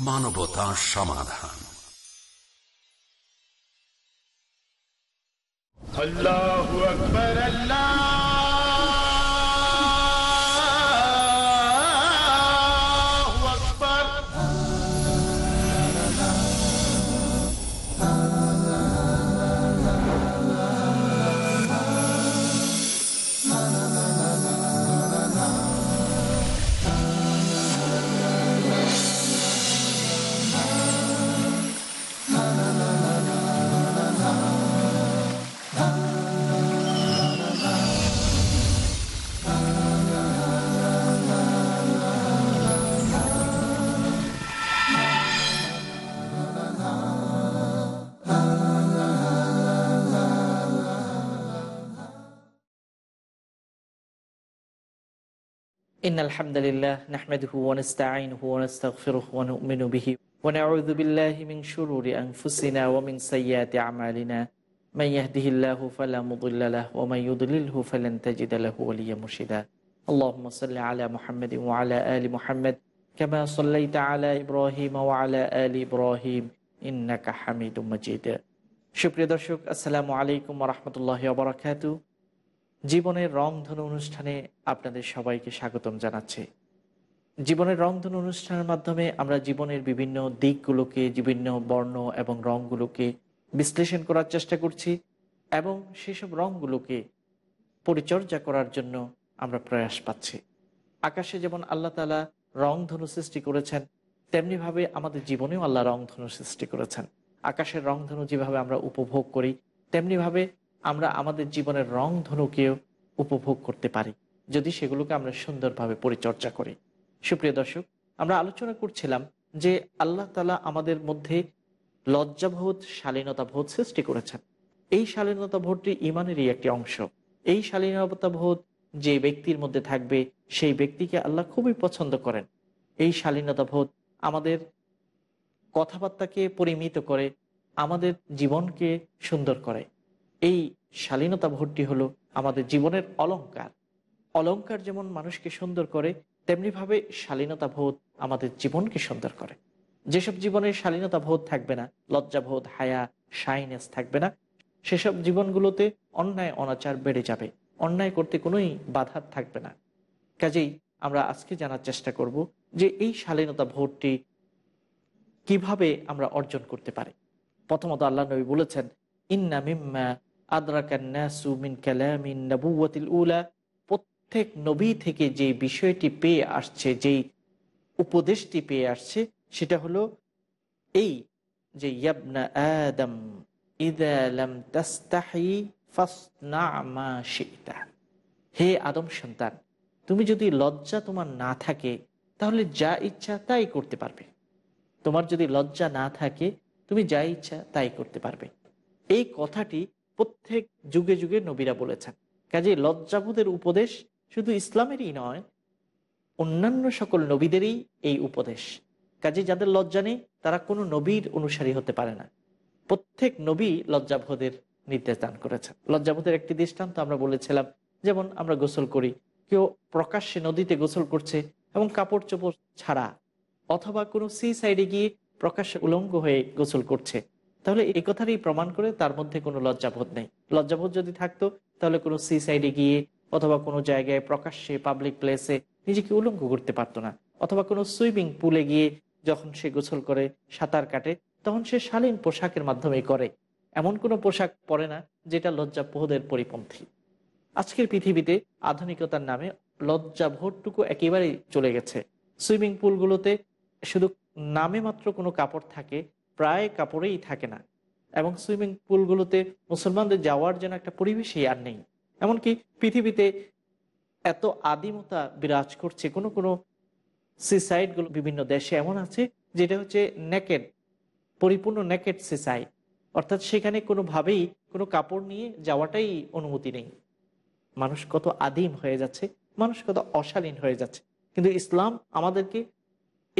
মানবতা সমাধান। আল্লাহ আকবার আল্লাহ الحمد لله نحمده ونستعينه ونستغفره ونؤمن به ونعوذ بالله من شرور أنفسنا ومن سيئات أعمالنا. من يهده الله فلا مضل له ومن يضلله فلن تجد له وليا مرشدا. اللهم صل على محمد وعلى آل محمد كما صليت على إبراهيم وعلى آل إبراهيم إنك حميد مجيد. شكرا دشوك السلام عليكم ورحمة الله وبركاته. জীবনের রংধনু অনুষ্ঠানে আপনাদের সবাইকে স্বাগতম জানাচ্ছি। জীবনের রংধনু অনুষ্ঠানের মাধ্যমে আমরা জীবনের বিভিন্ন দিকগুলোকে, বিভিন্ন বর্ণ এবং রঙগুলোকে বিশ্লেষণ করার চেষ্টা করছি এবং সেসব রঙগুলোকে পরিচর্যা করার জন্য আমরা প্রয়াস পাচ্ছি। আকাশে যেমন আল্লাহ তালা রংধনু সৃষ্টি করেছেন, তেমনিভাবে আমাদের জীবনেও আল্লাহ রংধনু সৃষ্টি করেছেন। আকাশের রংধনু যেভাবে আমরা উপভোগ করি, তেমনিভাবে আমরা আমাদের জীবনের রং ধনুকেও উপভোগ করতে পারি, যদি সেগুলোকে আমরা সুন্দরভাবে পরিচর্যা করি। সুপ্রিয় দর্শক, আমরা আলোচনা করছিলাম যে আল্লাহ তালা আমাদের মধ্যে লজ্জাবোধ, শালীনতাবোধ সৃষ্টি করেছেন। এই শালীনতা শালীনতাবোধটি ইমানেরই একটি অংশ। এই শালীনতা শালীনতাবোধ যে ব্যক্তির মধ্যে থাকবে, সেই ব্যক্তিকে আল্লাহ খুবই পছন্দ করেন। এই শালীনতা শালীনতাবোধ আমাদের কথাবার্তাকে পরিমিত করে, আমাদের জীবনকে সুন্দর করে। এই শালীনতা ভোটটি হলো আমাদের জীবনের অলঙ্কার। অলঙ্কার যেমন মানুষকে সুন্দর করে, তেমনিভাবে শালীনতা বোধ আমাদের জীবনকে সুন্দর করে। যেসব জীবনের শালীনতা বোধ থাকবে না লজ্জাবোধ হায়া, শাইনেস থাকবে না, সেসব জীবনগুলোতে অন্যায়, অনাচার বেড়ে যাবে। অন্যায় করতে কোনোই বাধা থাকবে না। কাজেই আমরা আজকে জানার চেষ্টা করব যে এই শালীনতা ভোটটি কীভাবে আমরা অর্জন করতে পারি। প্রথমত আল্লাহ নবী বলেছেন, ইন্না মিম্মা প্রত্যেক নবী থেকে যে বিষয়টি পেয়ে আসছে, যেই উপদেশটি পেয়ে আসছে, সেটা হলো এই যে, ইয়াবনা আদম ইদালাম তাস্তাহি হে আদম সন্তান, তুমি যদি লজ্জা তোমার না থাকে, তাহলে যা ইচ্ছা তাই করতে পারবে। তোমার যদি লজ্জা না থাকে, তুমি যা ইচ্ছা তাই করতে পারবে। এই কথাটি প্রত্যেক যুগে যুগে নবীরা বলেছেন। কাজে লজ্জাবোধের উপদেশ শুধু ইসলামেরই নয়, অন্যান্য সকল নবীদেরই এই উপদেশ। কাজে যাদের লজ্জা নেই, তারা কোনো নবীর অনুসারী হতে পারে না। প্রত্যেক নবী লজ্জাবোধের নির্দেশ দান করেছেন। লজ্জাবোধের একটি দৃষ্টান্ত আমরা বলেছিলাম, যেমন আমরা গোসল করি, কেউ প্রকাশ্যে নদীতে গোসল করছে এবং কাপড় চোপড় ছাড়া, অথবা কোনো সি সাইডে গিয়ে প্রকাশ্যে উলঙ্গ হয়ে গোসল করছে। তাহলে এই কথারই প্রমাণ করে তার মধ্যে কোনো লজ্জাবোধ নেই। লজ্জাবোধ যদি থাকতো, তাহলে কোনো সি সাইডে গিয়ে অথবা কোনো জায়গায় প্রকাশ্যে পাবলিক প্লেসে নিজেকে উলঙ্গ করতে পারতো না। অথবা কোনো সুইমিং পুলে গিয়ে যখন সে গোসল করে সাঁতার কাটে, তখন সে শালীন পোশাকের মাধ্যমে করে। এমন কোনো পোশাক পরে না যেটা লজ্জাবোধের পরিপন্থী। আজকের পৃথিবীতে আধুনিকতার নামে লজ্জাবোধটুকু একেবারেই চলে গেছে। সুইমিং পুলগুলোতে শুধু নামে মাত্র কোনো কাপড় থাকে প্রায় কাপড়েই থাকে না। এবং সুইমিং পুলগুলোতে মুসলমানদের যাওয়ার জন্য একটা পরিবেশই আর নেই। এমনকি পৃথিবীতে এত আদিমতা বিরাজ করছে, কোনো কোনো সিসাইডগুলো বিভিন্ন দেশে এমন আছে, যেটা হচ্ছে নেকেড পরিপূর্ণ নেকেড সিসাইড অর্থাৎ সেখানে কোনোভাবেই কোনো কাপড় নিয়ে যাওয়াটাই অনুমতি নেই। মানুষ কত আদিম হয়ে যাচ্ছে, মানুষ কত অশালীন হয়ে যাচ্ছে। কিন্তু ইসলাম আমাদেরকে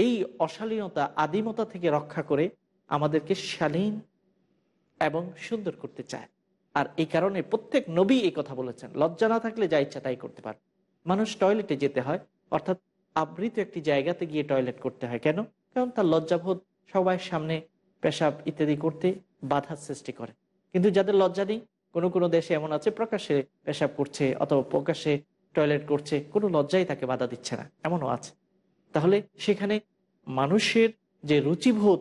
এই অশালীনতা, আদিমতা থেকে রক্ষা করে আমাদেরকে শালীন এবং সুন্দর করতে চায়। আর এই কারণে প্রত্যেক নবী এই কথা বলেছেন। লজ্জা না থাকলে যা ইচ্ছা তাই করতে পারে। মানুষ টয়লেটে যেতে হয়, অর্থাৎ আবৃত একটি জায়গাতে গিয়ে টয়লেট করতে হয়। কেন? কারণ তার লজ্জাবোধ সবাই সামনে পেশাব ইত্যাদি করতে বাধার সৃষ্টি করে। কিন্তু যাদের লজ্জা নেই, কোনো কোনো দেশে এমন আছে, প্রকাশ্যে পেশাব করছে অথবা প্রকাশ্যে টয়লেট করছে, কোনো লজ্জাই তাকে বাধা দিচ্ছে না। এমনও আছে। তাহলে সেখানে মানুষের যে রুচিবোধ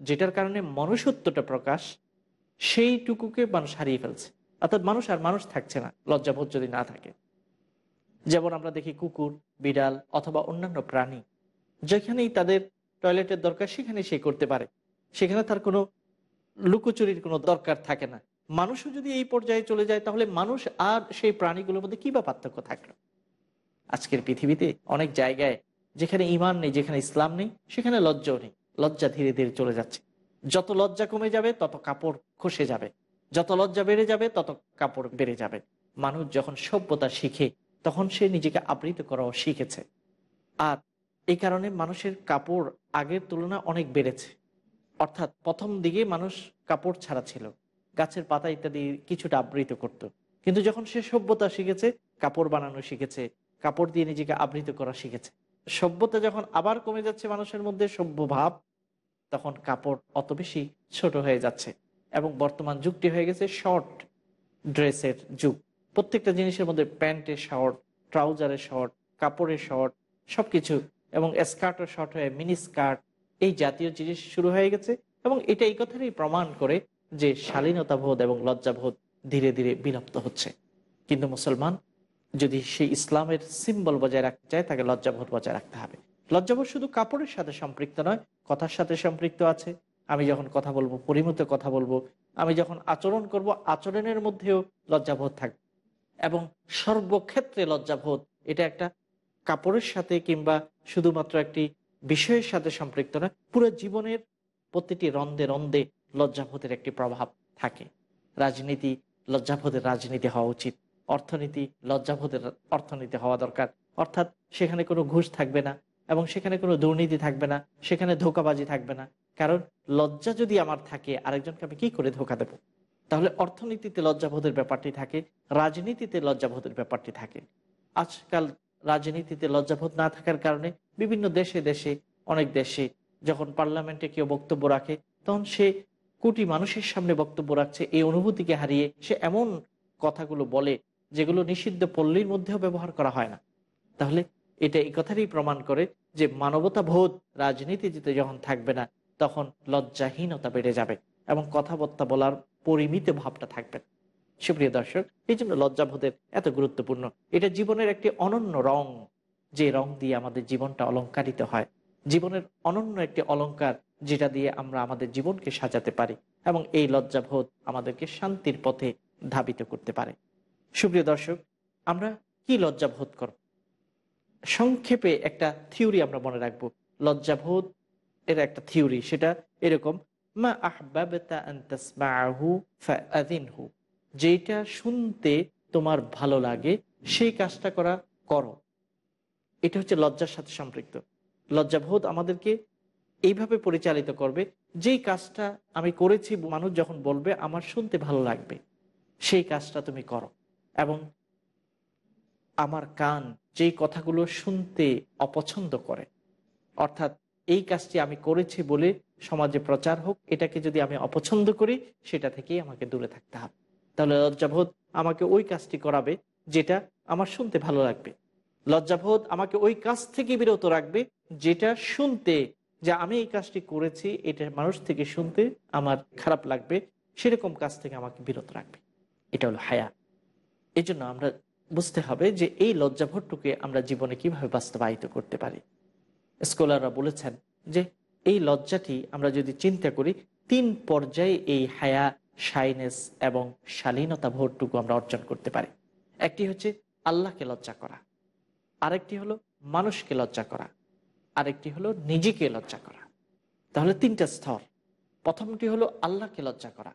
যেটার কারণে মনুষ্যত্বটা প্রকাশ, সেইটুকুকে মানুষ হারিয়ে ফেলছে। অর্থাৎ মানুষ আর মানুষ থাকছে না, লজ্জাবোধ যদি না থাকে। যেমন আমরা দেখি কুকুর, বিড়াল অথবা অন্যান্য প্রাণী, যেখানেই তাদের টয়লেটের দরকার সেখানে সে করতে পারে। সেখানে তার কোনো লুকোচুরির কোনো দরকার থাকে না। মানুষও যদি এই পর্যায়ে চলে যায়, তাহলে মানুষ আর সেই প্রাণীগুলোর মধ্যে কি বা পার্থক্য থাকল? আজকের পৃথিবীতে অনেক জায়গায় যেখানে ইমান নেই, যেখানে ইসলাম নেই, সেখানে লজ্জাও নেই। লজ্জা ধীরে ধীরে চলে যাচ্ছে। যত লজ্জা কমে যাবে, তত কাপড় খসে যাবে। যত লজ্জা বেড়ে যাবে, তত কাপড় বেড়ে যাবে। মানুষ যখন সভ্যতা শিখে, তখন সে নিজেকে আবৃত করাও শিখেছে। আর এই কারণে মানুষের কাপড় আগের তুলনা অনেক বেড়েছে। অর্থাৎ প্রথম দিকে মানুষ কাপড় ছাড়া ছিল। গাছের পাতা ইত্যাদি কিছুটা আবৃত করত। কিন্তু যখন সে সভ্যতা শিখেছে, কাপড় বানানো শিখেছে, কাপড় দিয়ে নিজেকে আবৃত করা শিখেছে। সভ্যতা যখন আবার কমে যাচ্ছে মানুষের মধ্যে সভ্য ভাব তখন কাপড় অত বেশি ছোট হয়ে যাচ্ছে এবং বর্তমান যুগটি হয়ে গেছে শর্ট ড্রেসের যুগ। প্রত্যেকটা জিনিসের মধ্যে প্যান্টের শর্ট ট্রাউজারের শর্ট কাপড়ের শর্ট সবকিছু এবং স্কার্টও শর্ট হয়ে মিনি স্কার্ট এই জাতীয় জিনিস শুরু হয়ে গেছে এবং এটা এই কথারই প্রমাণ করে যে শালীনতাবোধ এবং লজ্জাবোধ ধীরে ধীরে বিলুপ্ত হচ্ছে। কিন্তু মুসলমান যদি সেই ইসলামের সিম্বল বজায় রাখতে চায়, তাকে লজ্জাবোধ বজায় রাখতে হবে। লজ্জাবোধ শুধু কাপড়ের সাথে সম্পৃক্ত নয়, কথার সাথে সম্পৃক্ত আছে। আমি যখন কথা বলব, পরিমিত কথা বলব, আমি যখন আচরণ করব, আচরণের মধ্যেও লজ্জাবোধ থাকবে। এবং সর্বক্ষেত্রে লজ্জাবোধ, এটা একটা কাপড়ের সাথে কিংবা শুধুমাত্র একটি বিষয়ের সাথে সম্পৃক্ত নয়, পুরো জীবনের প্রতিটি রন্দে রন্দে লজ্জাবোধের একটি প্রভাব থাকে। রাজনীতি লজ্জাবোধের রাজনীতি হওয়া উচিত। অর্থনীতি লজ্জাবোধের অর্থনীতি হওয়া দরকার। অর্থাৎ সেখানে কোনো ঘুষ থাকবে না। এবং সেখানে কোনো দুর্নীতি থাকবে না, সেখানে ধোকাবাজি থাকবে না। কারণ লজ্জা যদি আমার থাকে, আরেকজনকে আমি কি করে ধোকা দেব? তাহলে অর্থনীতিতে লজ্জাবোধের ব্যাপারটি থাকে, রাজনীতিতে লজ্জাবোধের ব্যাপারটি থাকে। আজকাল রাজনীতিতে লজ্জাবোধ না থাকার কারণে বিভিন্ন দেশে দেশে, অনেক দেশে যখন পার্লামেন্টে কেউ বক্তব্য রাখে, তখন সে কোটি মানুষের সামনে বক্তব্য রাখছে, এই অনুভূতিকে হারিয়ে সে এমন কথাগুলো বলে, যেগুলো নিষিদ্ধ পল্লীর মধ্যেও ব্যবহার করা হয় না। তাহলে এটা এই কথারই প্রমাণ করে যে মানবতা বোধ রাজনীতিতে যখন থাকবে না, তখন লজ্জাহীনতা বেড়ে যাবে এবং কথাবার্তা বলার পরিমিত ভাবটা থাকবে সুপ্রিয় দর্শক, এই জন্য লজ্জাবোধের এত গুরুত্বপূর্ণ। এটা জীবনের একটি অনন্য রং, যে রং দিয়ে আমাদের জীবনটা অলঙ্কারিত হয়। জীবনের অনন্য একটি অলঙ্কার, যেটা দিয়ে আমরা আমাদের জীবনকে সাজাতে পারি এবং এই লজ্জাবোধ আমাদেরকে শান্তির পথে ধাবিত করতে পারে। সুপ্রিয় দর্শক, আমরা কি লজ্জাবোধ করব? সংক্ষেপে একটা থিওরি আমরা মনে রাখব। লজ্জাবোধ এর একটা থিওরি, সেটা এরকম, মা আহবাবতা যেটা শুনতে তোমার ভালো লাগে, সেই কাজটা করা করো। এটা হচ্ছে লজ্জার সাথে সম্পৃক্ত। লজ্জাবোধ আমাদেরকে এইভাবে পরিচালিত করবে, যেই কাজটা আমি করেছি, মানুষ যখন বলবে, আমার শুনতে ভালো লাগবে সেই কাজটা তুমি করো। এবং আমার কান যেই কথাগুলো শুনতে অপছন্দ করে। অর্থাৎ এই কাজটি আমি করেছি বলে সমাজে প্রচার হোক, এটাকে যদি আমি অপছন্দ করি, সেটা থেকেই আমাকে দূরে থাকতে হবে। তাহলে লজ্জাবোধ আমাকে ওই কাজটি করাবে যেটা আমার শুনতে ভালো লাগবে। লজ্জাবোধ আমাকে ওই কাজ থেকে বিরত রাখবে যেটা শুনতে, যে আমি এই কাজটি করেছি, এটা মানুষ থেকে শুনতে আমার খারাপ লাগবে, সেরকম কাজ থেকে আমাকে বিরত রাখবে। এটা হলো হায়া। এই জন্য আমরা বুঝতে হবে যে এই লজ্জাভট্টুকে আমরা জীবনে কীভাবে বাস্তবায়িত করতে পারি। স্কলাররা বলেছেন যে এই লজ্জাটি আমরা যদি চিন্তা করি, তিন পর্যায়ে এই হায়া সাইনেস এবং শালীনতা ভোটটুকু আমরা অর্জন করতে পারি। একটি হচ্ছে আল্লাহকে লজ্জা করা, আরেকটি হলো মানুষকে লজ্জা করা, আরেকটি হলো নিজেকে লজ্জা করা। তাহলে তিনটা স্তর। প্রথমটি হলো আল্লাহকে লজ্জা করা।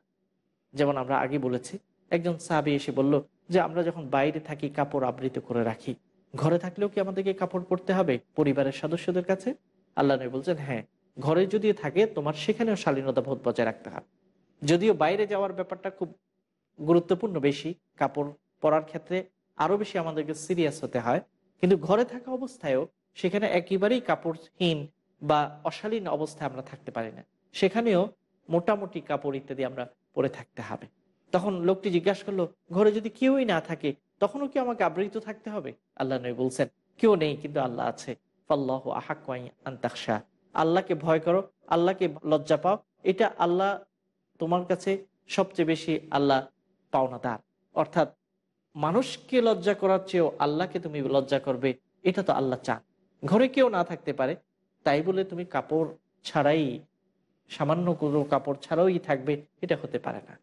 যেমন আমরা আগে বলেছি একজন সাহাবি এসে বলল যে, আমরা যখন বাইরে থাকি, কাপড় আবৃত করে রাখি। ঘরে থাকলেও কি আমাদেরকে কাপড় পরতে হবে পরিবারের সদস্যদের কাছে? আল্লাহ নবী বলছেন হ্যাঁ ঘরে যদি থাকে, তোমার সেখানেও শালীনতা বোধ বজায় রাখতে হবে। যদিও বাইরে যাওয়ার ব্যাপারটা খুব গুরুত্বপূর্ণ বেশি, কাপড় পরার ক্ষেত্রে আরও বেশি আমাদেরকে সিরিয়াস হতে হয়। কিন্তু ঘরে থাকা অবস্থায়ও সেখানে একেবারেই কাপড়হীন বা অশালীন অবস্থায় আমরা থাকতে পারি না। সেখানেও মোটামুটি কাপড় ইত্যাদি আমরা পরে থাকতে হবে। তখন লোকটি জিজ্ঞাসা করল, ঘরে যদি কেউই না থাকে, তখনও কি আমাকে আবৃত থাকতে হবে? আল্লাহ নবী বলছেন, কেউ নেই, কিন্তু আল্লাহ আছে। ফাল্লাহ আহাক্কাই আন্তাকশা আল্লাহকে ভয় করো, আল্লাহকে লজ্জা পাও। এটা আল্লাহ তোমার কাছে সবচেয়ে বেশি আল্লাহ পাওনাদার। অর্থাৎ মানুষকে লজ্জা করার চেয়েও আল্লাহকে তুমি লজ্জা করবে, এটা তো আল্লাহ চান। ঘরে কেউ না থাকতে পারে, তাই বলে তুমি কাপড় ছাড়াই, সামান্য কোনো কাপড় ছাড়াই থাকবে, এটা হতে পারে না।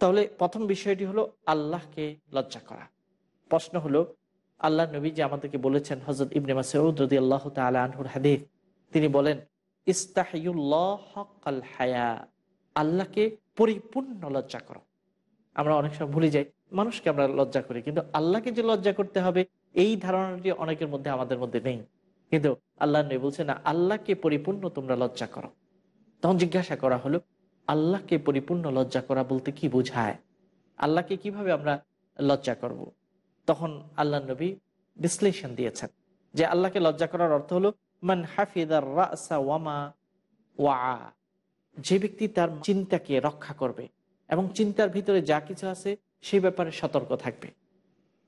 তাহলে প্রথম বিষয়টি হলো আল্লাহকে লজ্জা করা। প্রশ্ন হলো, আল্লাহ নবী যে আমাদেরকে বলেছেন হজরত ইবনে মাসউদ আল্লাহ আনহুর হাদিফ তিনি বলেন হায়া আল্লাহকে পরিপূর্ণ লজ্জা করো। আমরা অনেক সময় ভুলে যাই, মানুষকে আমরা লজ্জা করি, কিন্তু আল্লাহকে যে লজ্জা করতে হবে, এই ধারণাটি অনেকের মধ্যে আমাদের মধ্যে নেই। কিন্তু আল্লাহ নবী বলছে না আল্লাহকে পরিপূর্ণ তোমরা লজ্জা করো। তখন জিজ্ঞাসা করা হলো আল্লাহকে পরিপূর্ণ লজ্জা করা বলতে কি বোঝায়? আল্লাহকে কীভাবে আমরা লজ্জা করব। তখন আল্লাহ নবী বিশ্লেষণ দিয়েছেন যে আল্লাহকে লজ্জা করার অর্থ হলো, মান হাফিদার রাসা ওয়ামা ওয়া যে ব্যক্তি তার চিন্তাকে রক্ষা করবে এবং চিন্তার ভিতরে যা কিছু আছে সেই ব্যাপারে সতর্ক থাকবে।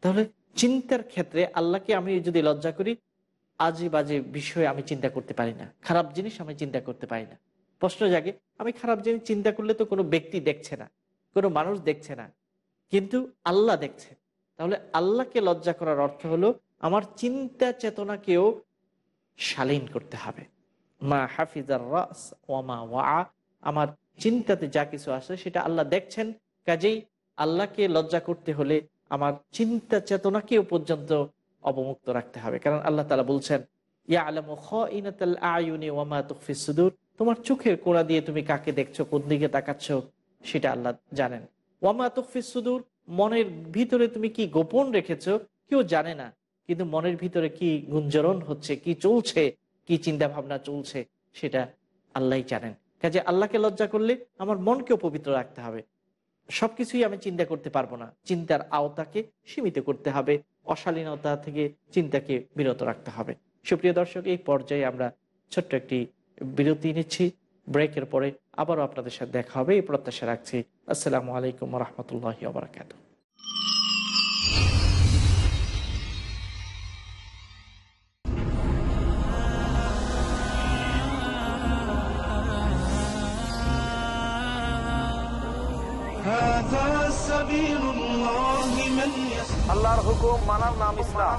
তাহলে চিন্তার ক্ষেত্রে আল্লাহকে আমি যদি লজ্জা করি আজে বাজে বিষয়ে আমি চিন্তা করতে পারি না। খারাপ জিনিস আমি চিন্তা করতে পারি না। প্রশ্ন জাগে, আমি খারাপ জিনিস চিন্তা করলে তো কোনো ব্যক্তি দেখছে না, কোনো মানুষ দেখছে না, কিন্তু আল্লাহ দেখছে। তাহলে আল্লাহকে লজ্জা করার অর্থ হলো, আমার চিন্তা চেতনাকেও শালীন করতে হবে। মা হাফিজার রাস ওয়া, আমার চিন্তাতে যা কিছু আছে সেটা আল্লাহ দেখছেন, কাজেই আল্লাহকে লজ্জা করতে হলে আমার চিন্তা চেতনাকেও পর্যন্ত অবমুক্ত রাখতে হবে। কারণ আল্লাহ তালা বলছেন ইয়া আলম আয়ুনি ওয়ামা তুফি সুদূর। তোমার চোখের কোড়া দিয়ে তুমি কাকে দেখছ, কোন দিকে তাকাচ্ছ, সেটা আল্লাহ জানেন। ওয়ামা তুফি সুদূর, মনের ভিতরে তুমি কি গোপন রেখেছো, কেউ জানে না। কিন্তু মনের ভিতরে কি গুঞ্জরণ হচ্ছে, কি চলছে, কি চিন্তা ভাবনা চলছে, সেটা আল্লাহ জানেন। কাজে আল্লাহকে লজ্জা করলে আমার মনকেও পবিত্র রাখতে হবে। সবকিছুই আমি চিন্তা করতে পারব না। চিন্তার আওতাকে সীমিত করতে হবে। অশালীনতা থেকে চিন্তাকে বিরত রাখতে হবে। সুপ্রিয় দর্শক, এই পর্যায়ে আমরা ছোট্ট একটি বিরতি নিচ্ছি ব্রেকের পরে আবারও আপনাদের সাথে দেখা হবে এই প্রত্যাশা রাখছি। আসসালামু আলাইকুম রহমতুল্লাহ আবরাকাত আল্লাহর হুকুম মানার নাম ইসলাম।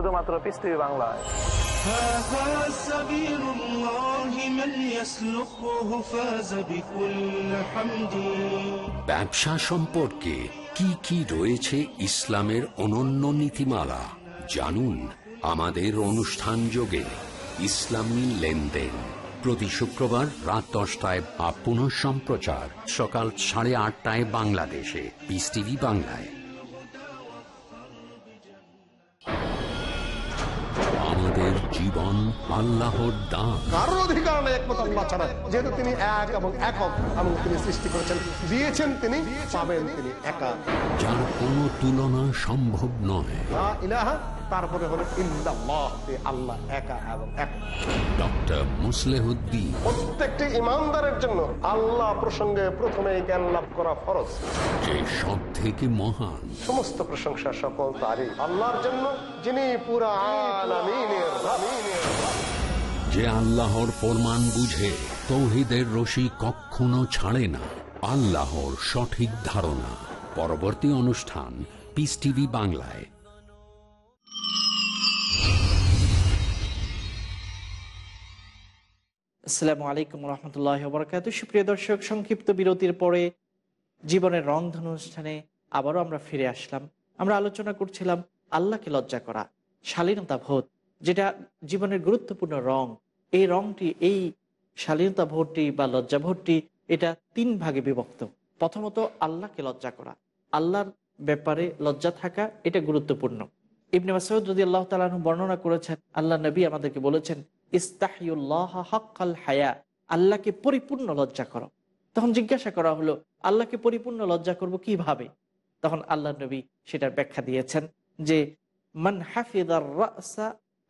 শুধুমাত্র পিস টিভি বাংলায়। ব্যবসা সম্পর্কে কি কি রয়েছে ইসলামের অনন্য নীতিমালা জানুন আমাদের অনুষ্ঠান যোগে ইসলামী লেনদেন। প্রতি শুক্রবার রাত দশটায় বা পুনঃ সম্প্রচার সকাল সাড়ে আটটায় বাংলাদেশে পিস টিভি বাংলায়। জীবন আল্লাহর দান। কারোর অধিকার নেই একমত আল্লাহ ছাড়া। যেহেতু তিনি এক এবং একক এবং তিনি সৃষ্টি করেছেন দিয়েছেন তিনি পাবেন তিনি একা। যার কোনো তুলনা সম্ভব নয়। ইলাহা তারপরে হলো আল্লাহ একা এবং এক। ডক্টর মুসলেহুদ্দিন। প্রত্যেকটি ইমানদারের জন্য আল্লাহ প্রসঙ্গে প্রথমে জ্ঞান লাভ করা ফরজ। যে সব থেকে মহান। সমস্ত প্রশংসা সকল তারই। আল্লাহর জন্য যিনি পুরা আলামিনের যে আল্লাহর ফরমান বুঝে তৌহিদের রশি কখনো ছাড়ে না। আল্লাহর সঠিক ধারণা। পরবর্তী অনুষ্ঠান পিস টিভি বাংলায়। আসসালামু আলাইকুম রহমতুল্লাহ বরকাত সুপ্রিয় দর্শক, সংক্ষিপ্ত বিরতির পরে জীবনের রংধনু অনুষ্ঠানে আবারও আমরা ফিরে আসলাম। আমরা আলোচনা করছিলাম আল্লাহকে লজ্জা করা, শালীনতা বোধ যেটা জীবনের গুরুত্বপূর্ণ রং। এই রংটি, এই শালীনতা ভোটটি বা লজ্জা ভোটটি, এটা তিন ভাগে বিভক্ত। প্রথমত, আল্লাহকে লজ্জা করা। আল্লাহর ব্যাপারে লজ্জা থাকা, এটা গুরুত্বপূর্ণ। ইবনে মাসউদ যদি আল্লাহ তালু বর্ণনা করেছেন, আল্লাহ নবী আমাদেরকে বলেছেন ইস্তাহিউল্লাহ হকাল হায়া, আল্লাহকে পরিপূর্ণ লজ্জা করো। তখন জিজ্ঞাসা করা হলো, আল্লাহকে পরিপূর্ণ লজ্জা করব কীভাবে? তখন আল্লাহ নবী সেটার ব্যাখ্যা দিয়েছেন যে, মান হাফিদার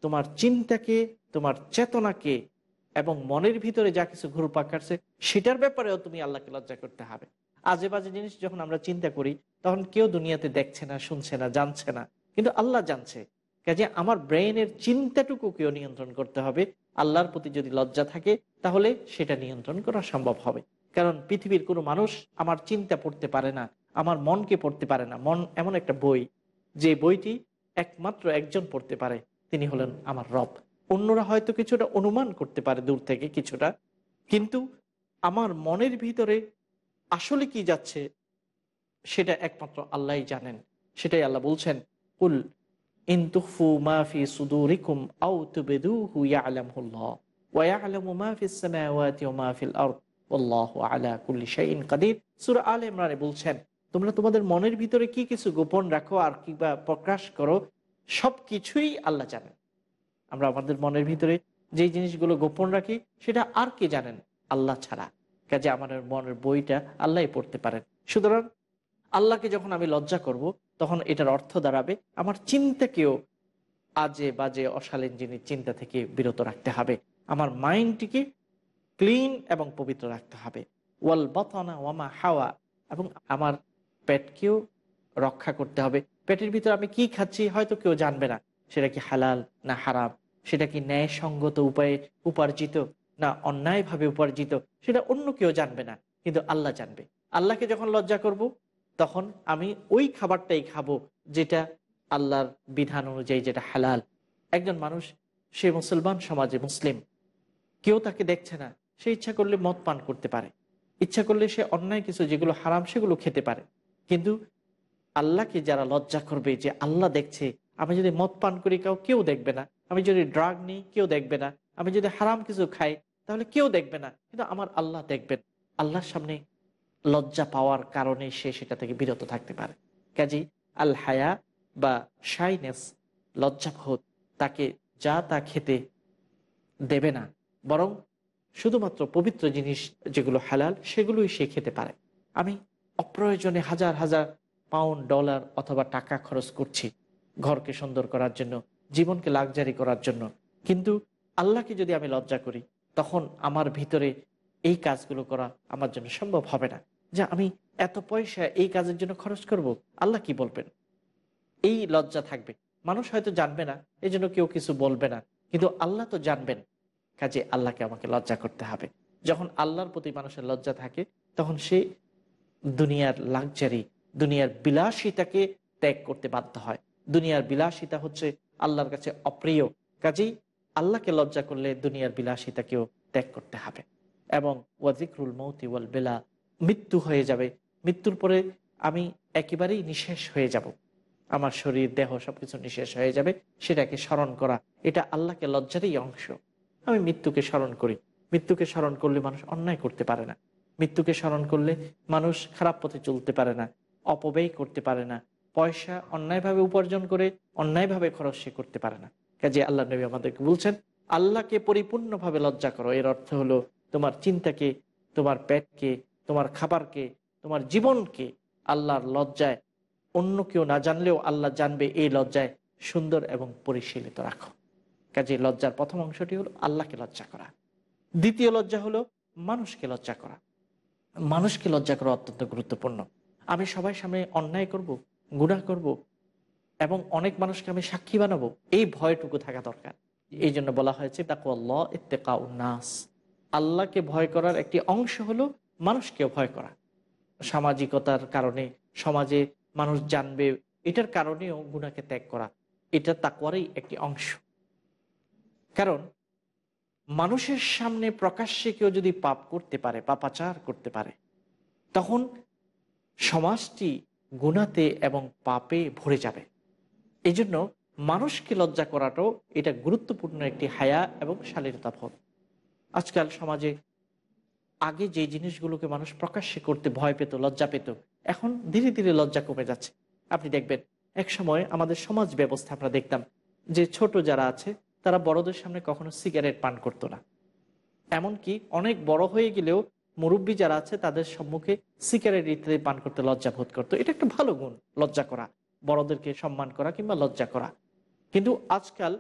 তোমার চিন্তাকে, তোমার চেতনাকে এবং মনের ভিতরে যা কিছু ঘুরপাক কাটছে সেটার ব্যাপারেও তুমি আল্লাহকে লজ্জা করতে হবে। আজে বাজে জিনিস যখন আমরা চিন্তা করি, তখন কেউ দুনিয়াতে দেখছে না, শুনছে না, জানছে না। কিন্তু আল্লাহ জানছে। কাজে আমার ব্রেইনের চিন্তাটুকু কেউ নিয়ন্ত্রণ করতে হবে। আল্লাহর প্রতি যদি লজ্জা থাকে, তাহলে সেটা নিয়ন্ত্রণ করা সম্ভব হবে। কারণ পৃথিবীর কোনো মানুষ আমার চিন্তা পড়তে পারে না, আমার মনকে পড়তে পারে না। মন এমন একটা বই, যে বইটি একমাত্র একজন পড়তে পারে। তিনি হলেন আমার রব। অন্যরা হয়তো কিছুটা অনুমান করতে পারে দূর থেকে, কিছুটা। কিন্তু আমার মনের ভিতরে আসলে কি যাচ্ছে, সেটা একমাত্র আল্লাহ জানেন। সেটাই আল্লাহ বলছেন, কুল মাফি বলছেন, তোমরা তোমাদের মনের ভিতরে কি কিছু গোপন রাখো আর কিবা প্রকাশ করো সব কিছুই আল্লাহ জানেন। আমরা আমাদের মনের ভিতরে যে জিনিসগুলো গোপন রাখি, সেটা আর কে জানেন? আল্লাহ ছাড়া। কাজে আমাদের মনের বইটা আল্লাহ পড়তে পারেন। সুতরাং আল্লাহকে যখন আমি লজ্জা করব তখন এটার অর্থ দাঁড়াবে, আমার চিন্তাকেও আজে বাজে অশালীন জিনিস চিন্তা থেকে বিরত রাখতে হবে। আমার মাইন্ডটিকে ক্লিন এবং পবিত্র রাখতে হবে। ওয়াল বতনা ওয়ামা হাওয়া, এবং আমার পেটকেও রক্ষা করতে হবে। পেটের ভিতরে আমি কি খাচ্ছি হয়তো কেউ জানবে না, সেটা কি হালাল না হারাম, সেটা কি ন্যায়সঙ্গত উপায়ে উপার্জিত না অন্যায়ভাবে উপার্জিত, সেটা অন্য কেউ জানবে না, কিন্তু আল্লাহ জানবে। আল্লাহকে যখন লজ্জা করব তখন আমি ওই খাবারটাই খাব যেটা আল্লাহর বিধান অনুযায়ী যেটা হালাল। একজন মানুষ, সে মুসলমান সমাজে মুসলিম, কেউ তাকে দেখছে না, সে ইচ্ছা করলে মদ পান করতে পারে। ইচ্ছা করলে সে অন্যায় কিছু যেগুলো হারাম সেগুলো খেতে পারে। কিন্তু আল্লাহকে যারা লজ্জা করবে যে আল্লাহ দেখছে, আমি যদি মদ পান করি কাউ, কেউ দেখবে না। আমি যদি ড্রাগ নিই, কেউ দেখবে না। আমি যদি হারাম কিছু খাই, তাহলে কেউ দেখবে না। কিন্তু আমার আল্লাহ দেখবেন। আল্লাহর সামনে লজ্জা পাওয়ার কারণে সে সেটা থেকে বিরত থাকতে পারে। কাজী আল হায়া বা শাইনেস, লজ্জাবোধ তাকে যা তা খেতে দেবে না, বরং শুধুমাত্র পবিত্র জিনিস যেগুলো হালাল সেগুলোই সে খেতে পারে। আমি অপ্রয়োজনে হাজার হাজার পাউন্ড, ডলার অথবা টাকা খরচ করছি ঘরকে সুন্দর করার জন্য, জীবনকে লাকজারি করার জন্য। কিন্তু আল্লাহকে যদি আমি লজ্জা করি, তখন আমার ভিতরে এই কাজগুলো করা আমার জন্য সম্ভব হবে না। যে আমি এত পয়সা এই কাজের জন্য খরচ করব? আল্লাহ কি বলবেন? এই লজ্জা থাকবে। মানুষ হয়তো জানবে না এই জন্য কেউ কিছু বলবে না। কিন্তু আল্লাহ তো জানবেন। কাজে আল্লাহকে আমাকে লজ্জা করতে হবে। যখন আল্লাহর প্রতি মানুষের লজ্জা থাকে, তখন সে দুনিয়ার লাকজারি দুনিয়ার বিলাসিতাকে ত্যাগ করতে বাধ্য হয়। দুনিয়ার বিলাসিতা হচ্ছে আল্লাহর কাছে অপ্রিয়। কাজেই আল্লাহকে লজ্জা করলে দুনিয়ার বিলাসিতাকেও ত্যাগ করতে হবে। এবং ওয়াজিকরুল মৌতি ওয়াল বেলা মৃত্যু হয়ে যাবে। মৃত্যুর পরে আমি একেবারেই নিঃশেষ হয়ে যাব। আমার শরীর, দেহ সবকিছু নিঃশেষ হয়ে যাবে, সেটাকে স্মরণ করা। এটা আল্লাহকে লজ্জারই অংশ। আমি মৃত্যুকে স্মরণ করি। মৃত্যুকে স্মরণ করলে মানুষ অন্যায় করতে পারে না। মৃত্যুকে স্মরণ করলে মানুষ খারাপ পথে চলতে পারে না, অপব্যয় করতে পারে না। পয়সা অন্যায়ভাবে উপার্জন করে অন্যায়ভাবে খরচ সে করতে পারে না। কাজে আল্লাহ নবী আমাদেরকে বলছেন, আল্লাহকে পরিপূর্ণভাবে লজ্জা করো। এর অর্থ হলো তোমার চিন্তাকে, তোমার পেটকে তোমার খাবারকে, তোমার জীবনকে আল্লাহর লজ্জায়, অন্য কেউ না জানলেও আল্লাহ জানবে এই লজ্জায় সুন্দর এবং পরিশীলিত রাখো। কাজে লজ্জার প্রথম অংশটি হলো আল্লাহকে লজ্জা করা। দ্বিতীয় লজ্জা হলো মানুষকে লজ্জা করা। মানুষকে লজ্জা করা অত্যন্ত গুরুত্বপূর্ণ। আমি সবাই সামনে অন্যায় করব গুণা করব এবং অনেক মানুষকে আমি সাক্ষী বানাবো। এই ভয়টুকু থাকা দরকার। এই জন্য বলা হয়েছে তাকে আল্লাহ ইত্তেকা উন্নাস আল্লাহকে ভয় করার একটি অংশ হলো মানুষকেও ভয় করা। সামাজিকতার কারণে সমাজে মানুষ জানবে, এটার কারণেও গুণাকে ত্যাগ করা। এটা তাকুয়ারই একটি অংশ। কারণ মানুষের সামনে প্রকাশ্যে কেউ যদি পাপ করতে পারে, পাপাচার করতে পারে, তখন সমাজটি গুণাতে এবং পাপে ভরে যাবে। এই জন্য মানুষকে লজ্জা করাটাও এটা গুরুত্বপূর্ণ একটি হায়া এবং শালীনতা বোধ। আজকাল সমাজে আগে যে জিনিসগুলোকে মানুষ প্রকাশ্যে করতে ভয় পেত, লজ্জা পেত, এখন ধীরে ধীরে লজ্জা কমে যাচ্ছে। আপনি দেখবেন, এক সময় আমাদের সমাজ ব্যবস্থা আমরা দেখতাম যে ছোট যারা আছে, তারা বড়দের সামনে কখনো সিগারেট পান করতো না। এমনকি অনেক বড় হয়ে গেলেও মুরব্বী যারা আছে, তাদের সম্মুখে সিগারেট ইত্যাদি পান করতে লজ্জা বোধ করতো। এটা একটা ভালো গুণ, লজ্জা করা। বড়দেরকে সম্মান করা কিংবা লজ্জা করা। কিন্তু আজকাল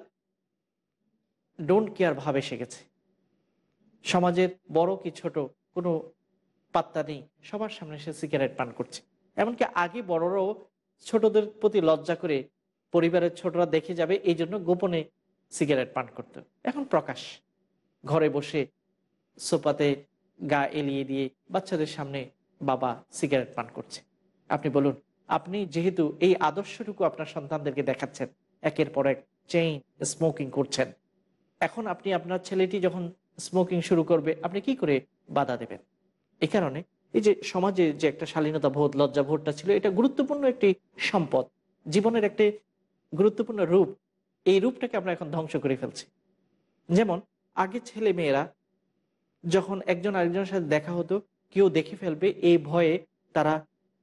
ডোন্ট কেয়ার ভাব এসে গেছে। সমাজের বড় কি ছোট কোনো পাত্তা নেই। সবার সামনে সে সিগারেট পান করছে। এমনকি আগে বড়রাও ছোটদের প্রতি লজ্জা করে পরিবারের ছোটরা দেখে যাবে, এই জন্য গোপনে সিগারেট পান করত। এখন প্রকাশ। ঘরে বসে সোপাতে গা এলিয়ে দিয়ে বাচ্চাদের সামনে বাবা সিগারেট পান করছে। আপনি বলুন, আপনি যেহেতু এই আদর্শটুকু আপনার সন্তানদেরকে দেখাচ্ছেন, একের পর এক চেইন স্মোকিং করছেন, এখন আপনি আপনার ছেলেটি যখন স্মোকিং শুরু করবে, আপনি কি করে বাধা দেবেন? এই কারণে এই যে সমাজে যে একটা শালীনতা বোধ, লজ্জা বোধটা ছিল, এটা গুরুত্বপূর্ণ একটি সম্পদ। জীবনের একটি গুরুত্বপূর্ণ রূপ, এই রূপটাকে আমরা এখন ধ্বংস করে ফেলছি। যেমন, আগে ছেলে মেয়েরা যখন একজন আরেকজনের সাথে দেখা হতো, কেউ দেখে ফেলবে এই ভয়ে তারা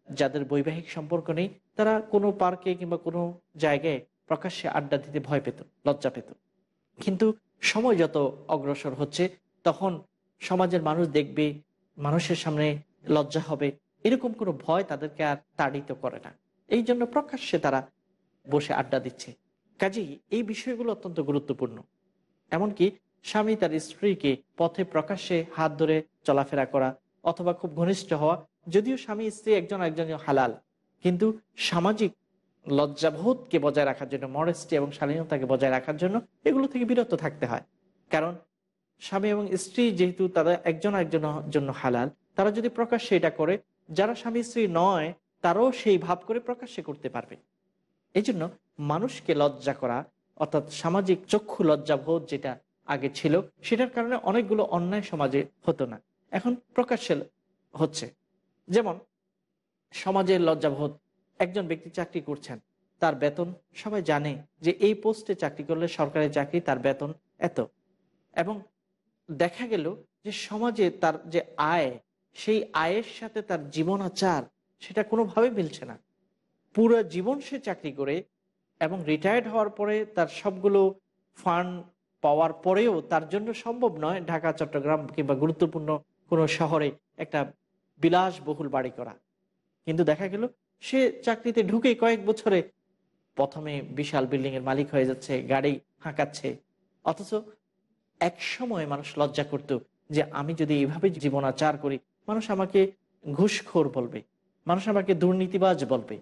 যাদের বৈবাহিক সম্পর্ক নেই, তারা কোনো পার্কে কিংবা কোনো জায়গায় প্রকাশ্যে আড্ডা দিতে ভয় পেত, লজ্জা পেত। কিন্তু সময় যত অগ্রসর হচ্ছে, তখন সমাজের মানুষ দেখবে, মানুষের সামনে লজ্জা হবে। এরকম কোনো ভয় তাদেরকে আর তাড়িত করে না। এই জন্য প্রকাশ্যে তারা বসে আড্ডা দিচ্ছে। কাজেই এই বিষয়গুলো অত্যন্ত গুরুত্বপূর্ণ। এমনকি স্বামী তার স্ত্রীকে পথে প্রকাশ্যে হাত ধরে চলাফেরা করা অথবা খুব ঘনিষ্ঠ হওয়া, যদিও স্বামী স্ত্রী একজন একজন হালাল। কিন্তু সামাজিক লজ্জাবোধকে বজায় রাখার জন্য মরেস্টি এবং শালীনতাকে বজায় রাখার জন্য এগুলো থেকে বিরত থাকতে হয়। কারণ স্বামী এবং স্ত্রী যেহেতু তারা একজন একজনের জন্য হালাল, তারা যদি প্রকাশ্যে এটা করে, যারা স্বামী স্ত্রী নয়, তারাও সেই ভাব করে প্রকাশ্যে করতে পারবে। এই জন্য মানুষকে লজ্জা করা, অর্থাৎ সামাজিক চক্ষু লজ্জাবোধ যেটা আগে ছিল, সেটার কারণে অনেকগুলো অন্যায় সমাজে হতো না। এখন প্রকাশ্যে হচ্ছে। যেমন সমাজের লজ্জাবোধ একজন ব্যক্তি চাকরি করছেন, তার বেতন, সবাই জানে যে এই পোস্টে চাকরি করলে সরকারি চাকরি তার বেতন এত। এবং দেখা গেল যে সমাজে তার যে আয়, সেই আয়ের সাথে তার জীবনাচার, সেটা কোনোভাবে মিলছে না। পুরো জীবন সে চাকরি করে এবং রিটায়ার্ড হওয়ার পরে তার সবগুলো ফান্ড পাওয়ার পরেও তার জন্য সম্ভব নয় ঢাকা, চট্টগ্রাম কিংবা গুরুত্বপূর্ণ কোনো শহরে একটা বিলাসবহুল বাড়ি করা। কিন্তু দেখা গেল সে চাকরিতে ঢুকে কয়েক বছরে প্রথমে বিশাল বিল্ডিং এর মালিক হয়ে যাচ্ছে, গাড়ি হাঁকাচ্ছে। অথচ এক সময় মানুষ লজ্জা করত যে আমি যদি এইভাবে জীবনাচার করি, মানুষ আমাকে ঘুষখোর বলবে, মানুষ আমাকে দুর্নীতিবাজ বলবে।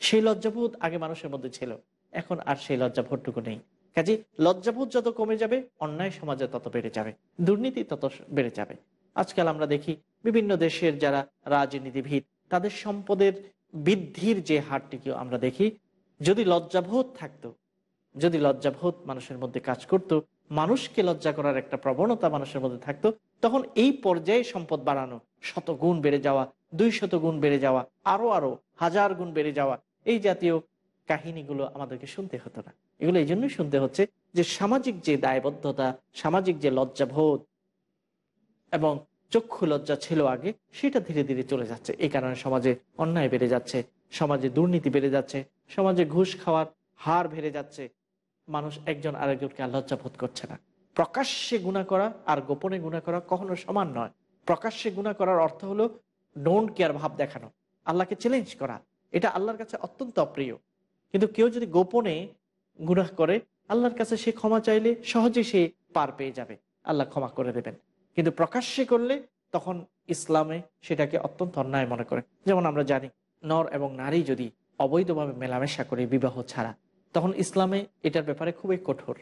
সেই লজ্জাবোধ আগে মানুষের মধ্যে ছিল, এখন আর সেই লজ্জাবোধটুকু নেই। কাজে লজ্জাবোধ যত কমে যাবে, অন্যায় সমাজে তত বেড়ে যাবে, দুর্নীতি তত বেড়ে যাবে। আজকাল আমরা দেখি বিভিন্ন দেশের যারা রাজনীতিবিদ, তাদের সম্পদের বৃদ্ধির যে হারটিকেও আমরা দেখি, যদি লজ্জাবোধ থাকতো, যদি লজ্জাবোধ মানুষের মধ্যে কাজ করত, মানুষকে লজ্জা করার একটা প্রবণতা মানুষের মধ্যে থাকতো, তখন এই পর্যায়ে সম্পদ বাড়ানো শত গুণ বেড়ে যাওয়া দুই শত গুণ বেড়ে যাওয়া, আরও আরও হাজার গুণ বেড়ে যাওয়া, এই জাতীয় কাহিনীগুলো আমাদেরকে শুনতে হতো না। এগুলো এই জন্যই শুনতে হচ্ছে যে সামাজিক যে দায়বদ্ধতা, সামাজিক যে লজ্জাবোধ এবং চক্ষু লজ্জা ছিল আগে, সেটা ধীরে ধীরে চলে যাচ্ছে। এই কারণে সমাজে অন্যায় বেড়ে যাচ্ছে, সমাজে দুর্নীতি বেড়ে যাচ্ছে, সমাজে ঘুষ খাওয়ার হার বেড়ে যাচ্ছে। মানুষ একজন আরেকজনকে আর লজ্জা বোধ করছে না। প্রকাশ্যে গুণা করা আর গোপনে গুণা করা কখনো সমান নয়। প্রকাশ্যে গুণা করার অর্থ হলো ডোন্ট কেয়ার ভাব দেখানো, আল্লাহকে চ্যালেঞ্জ করা। এটা আল্লাহর কাছে অত্যন্ত অপ্রিয়। কিন্তু কেউ যদি গোপনে গুনাহ করে, আল্লাহর কাছে সে ক্ষমা চাইলে সহজে সে পার পেয়ে যাবে। আল্লাহ ক্ষমা করে দেবেন। কিন্তু প্রকাশ্যে করলে তখন ইসলামে সেটাকে অত্যন্ত অন্যায় মনে করে। যেমন আমরা জানি, নর এবং নারী যদি অবৈধভাবে মেলামেশা করে বিবাহ ছাড়া, তখন ইসলামে এটার ব্যাপারে খুবই কঠোর।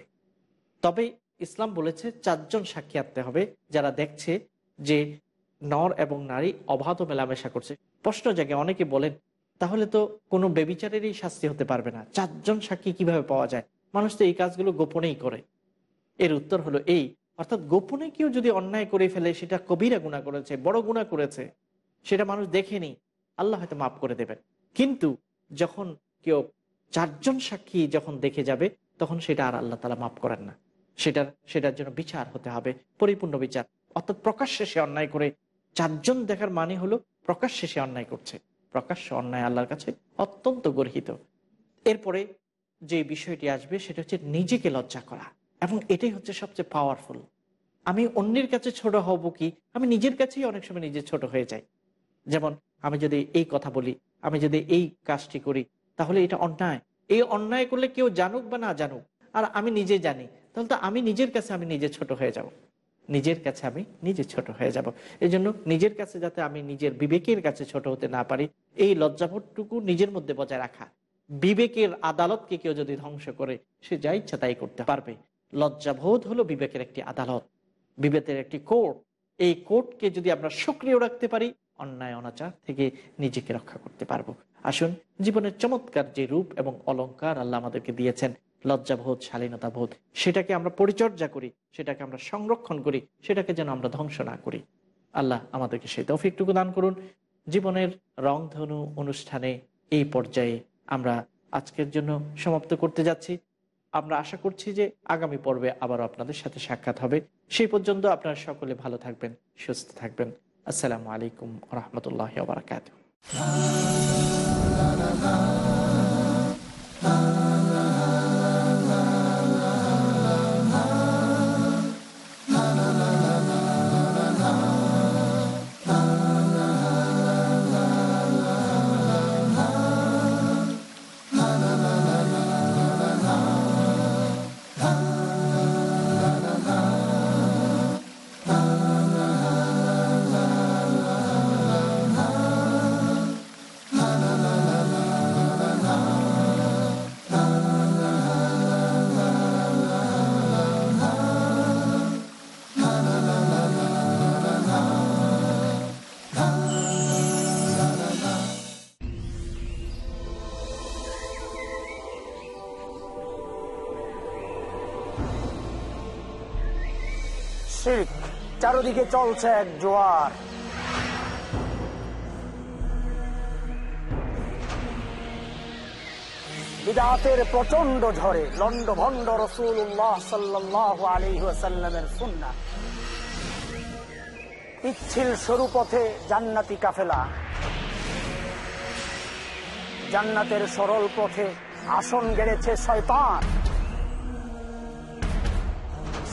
তবে ইসলাম বলেছে চারজন সাক্ষী আনতে হবে যারা দেখছে যে নর এবং নারী অবাধ মেলামেশা করছে। প্রশ্ন জায়গায় অনেকে বলেন, তাহলে তো কোনো বেবিচারেরই শাস্তি হতে পারবে না। চারজন সাক্ষী কীভাবে পাওয়া যায়? মানুষ তো এই কাজগুলো গোপনেই করে। এর উত্তর হলো এই অর্থাৎ গোপনে কেউ যদি অন্যায় করে ফেলে, সেটা কবিরা গুণা করেছে, বড় গুণা করেছে, সেটা মানুষ দেখেনি, আল্লাহ হয়তো মাফ করে দেবেন। কিন্তু যখন কেউ চারজন সাক্ষী যখন দেখে যাবে, তখন সেটা আর আল্লাহ তালা মাফ করেন না। সেটার সেটার জন্য বিচার হতে হবে, পরিপূর্ণ বিচার। অর্থাৎ প্রকাশ্যে সে অন্যায় করে, চারজন দেখার মানে হলো প্রকাশ্যে সে অন্যায় করছে। প্রকাশ্য অন্যায় আল্লাহর কাছে অত্যন্ত গর্হিত। এরপরে যে বিষয়টি আসবে, সেটা হচ্ছে নিজেকে লজ্জা করা। এবং এটাই হচ্ছে সবচেয়ে পাওয়ারফুল আমি অন্যের কাছে ছোট হব কি? আমি নিজের কাছেই অনেক সময় নিজে ছোট হয়ে যাই। যেমন, আমি যদি এই কথা বলি, আমি যদি এই কাজটি করি, তাহলে এটা অন্যায়। এই অন্যায় করলে কেউ জানুক বা না জানুক, আর আমি নিজে জানি, তাহলে তো আমি নিজের কাছে আমি নিজে ছোট হয়ে যাব। নিজের কাছে আমি নিজে ছোট হয়ে যাব। এই জন্য নিজের কাছে যাতে আমি নিজের বিবেকের কাছে ছোট হতে না পারি, এই লজ্জাবোধটুকু নিজের মধ্যে বজায় রাখা। বিবেকের আদালতকে কেউ যদি ধ্বংস করে, সে যা ইচ্ছা তাই করতে পারবে। লজ্জাবোধ হলো বিবেকের একটি আদালত। বিবেকের একটি কোর্ট। এই কোর্টকে যদি আমরা সক্রিয় রাখতে পারি, অন্যায়, অনাচার থেকে নিজেকে রক্ষা করতে পারব। আসুন, জীবনের চমৎকার যে রূপ এবং অলঙ্কার আল্লাহ আমাদেরকে দিয়েছেন, লজ্জাবোধ শালীনতা বোধ সেটাকে আমরা পরিচর্যা করি, সেটাকে আমরা সংরক্ষণ করি, সেটাকে যেন আমরা ধ্বংস না করি। আল্লাহ আমাদেরকে সেই তৌফিকটুকু দান করুন। জীবনের রংধনু অনুষ্ঠানে এই পর্যায়ে আমরা আজকের জন্য সমাপ্ত করতে যাচ্ছি। আমরা আশা করছি যে আগামী পর্বে আবারও আপনাদের সাথে সাক্ষাৎ হবে। সেই পর্যন্ত আপনারা সকলে ভালো থাকবেন, সুস্থ থাকবেন। আসসালামু আলাইকুম রহমতুল্লাহ বারকাত শিখ চারদিকে চলছে এক জোয়ার। বিদাতের প্রচণ্ড ঝড়ে লন্ড ভন্ড রসুল্লাহ সাল্লাহ আলিহাসাল্লামের সুন্না পিচ্ছিল সরু পথে জান্নাতি কাফেলা। জান্নাতের সরল পথে আসন গেড়েছে শয়তান।